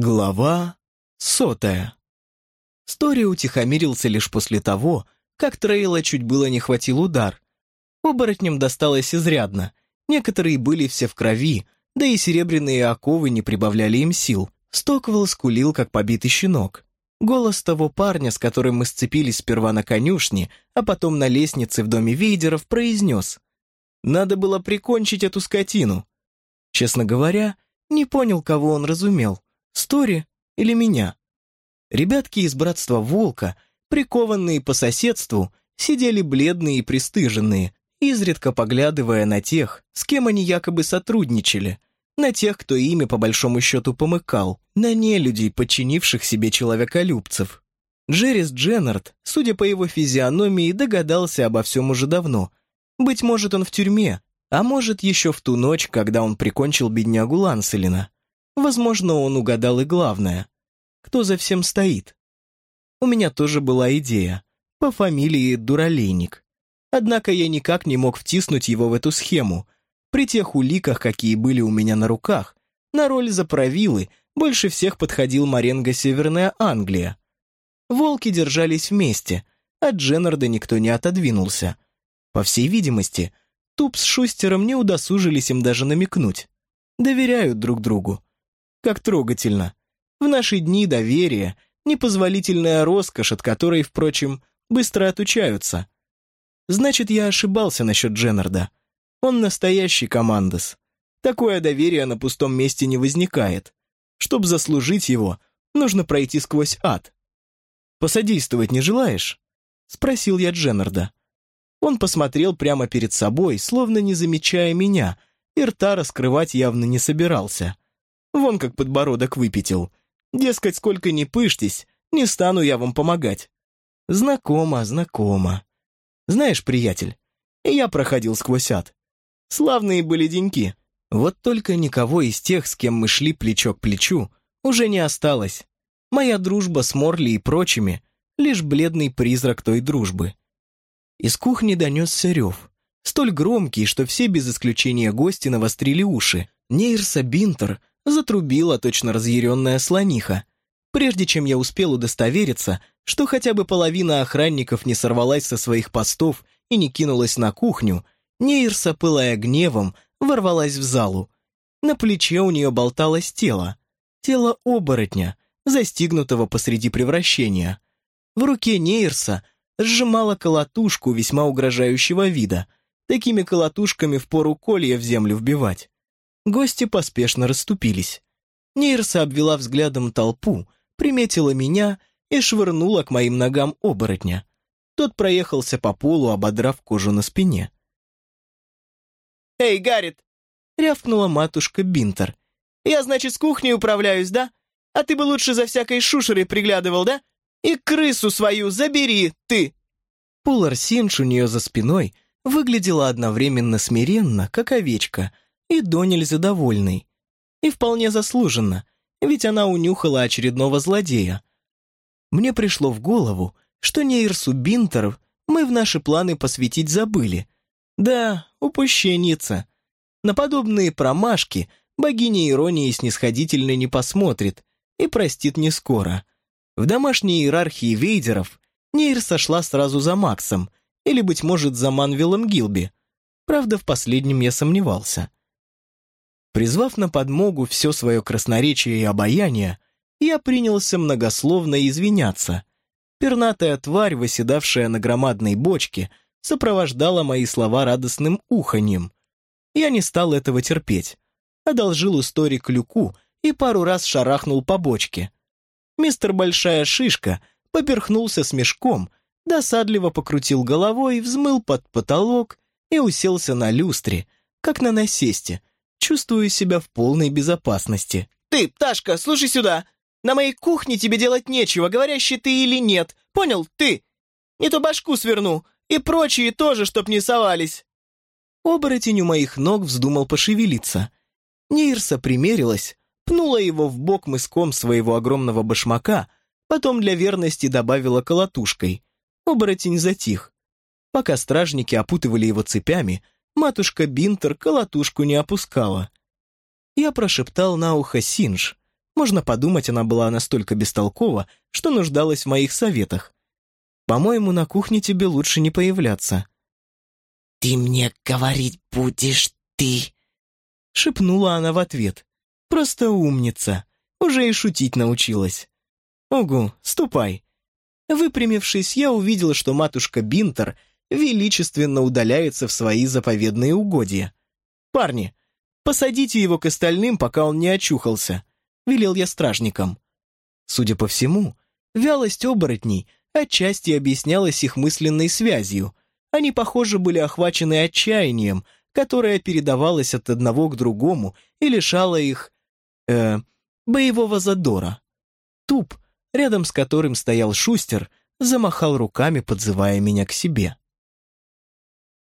Глава сотая. Стори утихомирился лишь после того, как Трейла чуть было не хватил удар. Оборотням досталось изрядно, некоторые были все в крови, да и серебряные оковы не прибавляли им сил. Стоквелл скулил, как побитый щенок. Голос того парня, с которым мы сцепились сперва на конюшне, а потом на лестнице в доме Вейдеров, произнес. «Надо было прикончить эту скотину». Честно говоря, не понял, кого он разумел, Стори или меня. Ребятки из братства Волка, прикованные по соседству, сидели бледные и пристыженные, изредка поглядывая на тех, с кем они якобы сотрудничали, на тех, кто ими по большому счету помыкал, на нелюдей, подчинивших себе человеколюбцев. Джеррис Дженнард, судя по его физиономии, догадался обо всем уже давно. Быть может, он в тюрьме, а может, еще в ту ночь, когда он прикончил беднягу Ланселина. Возможно, он угадал и главное. Кто за всем стоит? У меня тоже была идея. По фамилии Дуралейник. Однако я никак не мог втиснуть его в эту схему. При тех уликах, какие были у меня на руках, на роль заправилы больше всех подходил Маренго Северная Англия. Волки держались вместе, от Дженнарда никто не отодвинулся. По всей видимости, Туп с Шустером не удосужились им даже намекнуть. Доверяют друг другу. Как трогательно. В наши дни доверие — непозволительная роскошь, от которой, впрочем, быстро отучаются. Значит, я ошибался насчет Дженнарда. Он настоящий командос. Такое доверие на пустом месте не возникает. Чтобы заслужить его, нужно пройти сквозь ад. «Посодействовать не желаешь?» — спросил я Дженнарда. Он посмотрел прямо перед собой, словно не замечая меня, и рта раскрывать явно не собирался. Вон как подбородок выпятил. Дескать, сколько ни пыштесь, не стану я вам помогать. Знакомо, знакомо. Знаешь, приятель, я проходил сквозь ад. Славные были деньки. Вот только никого из тех, с кем мы шли плечо к плечу, уже не осталось. Моя дружба с Морли и прочими — лишь бледный призрак той дружбы. Из кухни донесся рев, столь громкий, что все без исключения гости навострили уши. Нейрса Бинтер затрубила точно разъяренная слониха. Прежде чем я успел удостовериться, что хотя бы половина охранников не сорвалась со своих постов и не кинулась на кухню, Нейрса, пылая гневом, ворвалась в залу. На плече у нее болталось тело. Тело оборотня, застигнутого посреди превращения. В руке Нейрса сжимала колотушку весьма угрожающего вида. Такими колотушками впору колья в землю вбивать. Гости поспешно расступились. Нейрса обвела взглядом толпу, приметила меня и швырнула к моим ногам оборотня. Тот проехался по полу, ободрав кожу на спине. «Эй, Гаррит!» — рявкнула матушка Бинтер. «Я, значит, с кухней управляюсь, да? А ты бы лучше за всякой шушерой приглядывал, да? И крысу свою забери, ты!» Пулар Синж у нее за спиной выглядела одновременно смиренно, как овечка — и до нельзя довольный. И вполне заслуженно, ведь она унюхала очередного злодея. Мне пришло в голову, что Нейрсу Бинтер мы в наши планы посвятить забыли. Да, упущенница. На подобные промашки богиня иронии снисходительно не посмотрит и простит не скоро. В домашней иерархии вейдеров Нейр сошла сразу за Максом, или, быть может, за Манвиллом Гилби. Правда, в последнем я сомневался. Призвав на подмогу все свое красноречие и обаяние, я принялся многословно извиняться. Пернатая тварь, выседавшая на громадной бочке, сопровождала мои слова радостным уханьем. Я не стал этого терпеть. Одолжил у Стори клюку и пару раз шарахнул по бочке. Мистер Большая Шишка поперхнулся с мешком, досадливо покрутил головой, взмыл под потолок и уселся на люстре, как на насесте, чувствую себя в полной безопасности. «Ты, Пташка, слушай сюда! На моей кухне тебе делать нечего, говорящий ты или нет. Понял, ты? Не то башку сверну, и прочие тоже, чтоб не совались!» Оборотень у моих ног вздумал пошевелиться. Нейрса примерилась, пнула его в бок мыском своего огромного башмака, потом для верности добавила колотушкой. Оборотень затих. Пока стражники опутывали его цепями, матушка Бинтер колотушку не опускала. Я прошептал на ухо Синж. Можно подумать, она была настолько бестолкова, что нуждалась в моих советах. По-моему, на кухне тебе лучше не появляться. «Ты мне говорить будешь ты», — шепнула она в ответ. «Просто умница. Уже и шутить научилась». «Угу, ступай». Выпрямившись, я увидел, что матушка Бинтер величественно удаляется в свои заповедные угодья. «Парни, посадите его к остальным, пока он не очухался», — велел я стражникам. Судя по всему, вялость оборотней отчасти объяснялась их мысленной связью. Они, похоже, были охвачены отчаянием, которое передавалось от одного к другому и лишало их... э боевого задора. Туп, рядом с которым стоял Шустер, замахал руками, подзывая меня к себе.